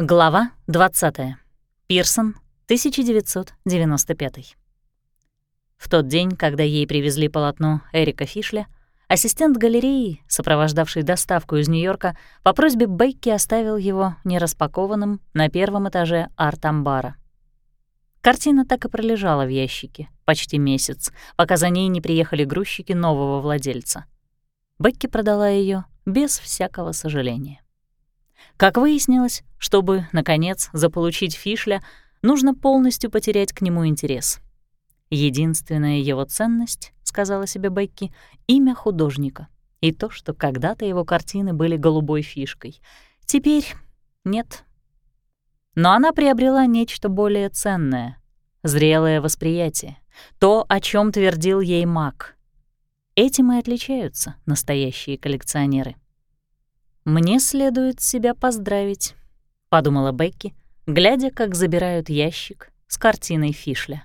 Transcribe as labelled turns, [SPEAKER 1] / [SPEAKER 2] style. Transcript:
[SPEAKER 1] Глава 20. Пирсон, 1995. В тот день, когда ей привезли полотно Эрика Фишля, ассистент галереи, сопровождавший доставку из Нью-Йорка, по просьбе Бейки оставил его нераспакованным на первом этаже арт-амбара. Картина так и пролежала в ящике почти месяц, пока за ней не приехали грузчики нового владельца. Бекки продала ее без всякого сожаления. Как выяснилось, чтобы, наконец, заполучить Фишля, нужно полностью потерять к нему интерес. Единственная его ценность, сказала себе Бекки, имя художника и то, что когда-то его картины были голубой фишкой. Теперь нет. Но она приобрела нечто более ценное — зрелое восприятие, то, о чем твердил ей маг. Этим и отличаются настоящие коллекционеры. «Мне следует себя поздравить», — подумала Бекки, глядя, как забирают ящик с картиной Фишля.